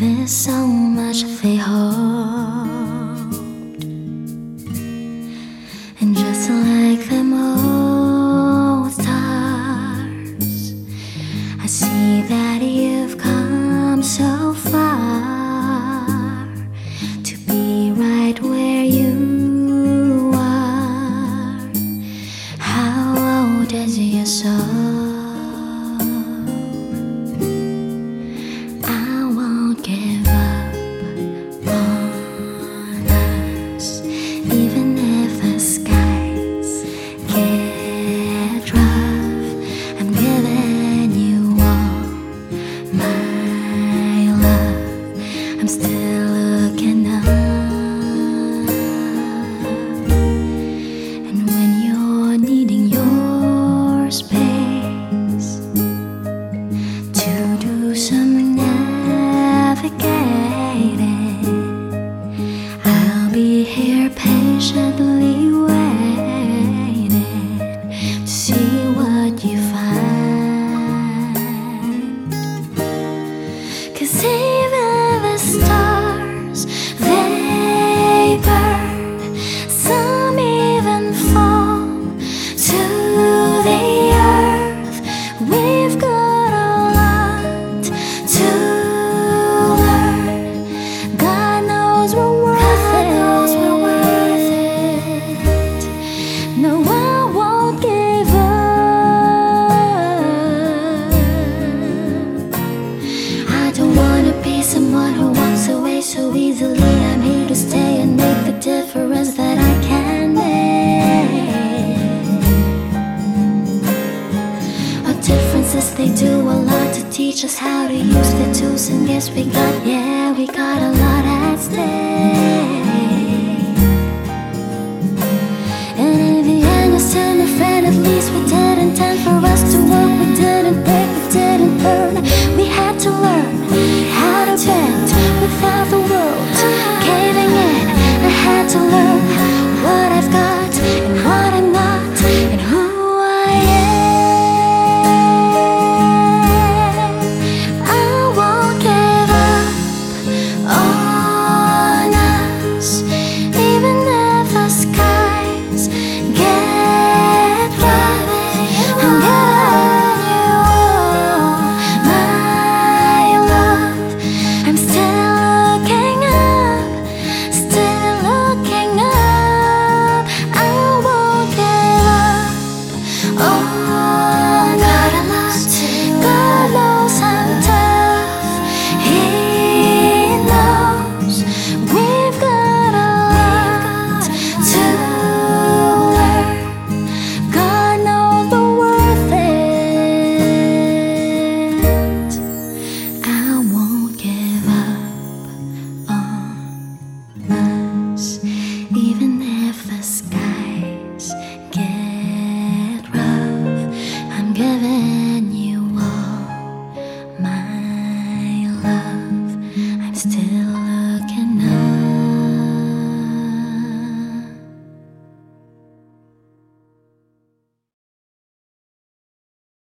There's so much they hold. せ classes, they do a lot to teach us how to use the tools. And yes, we got, yeah, we got a lot at stake.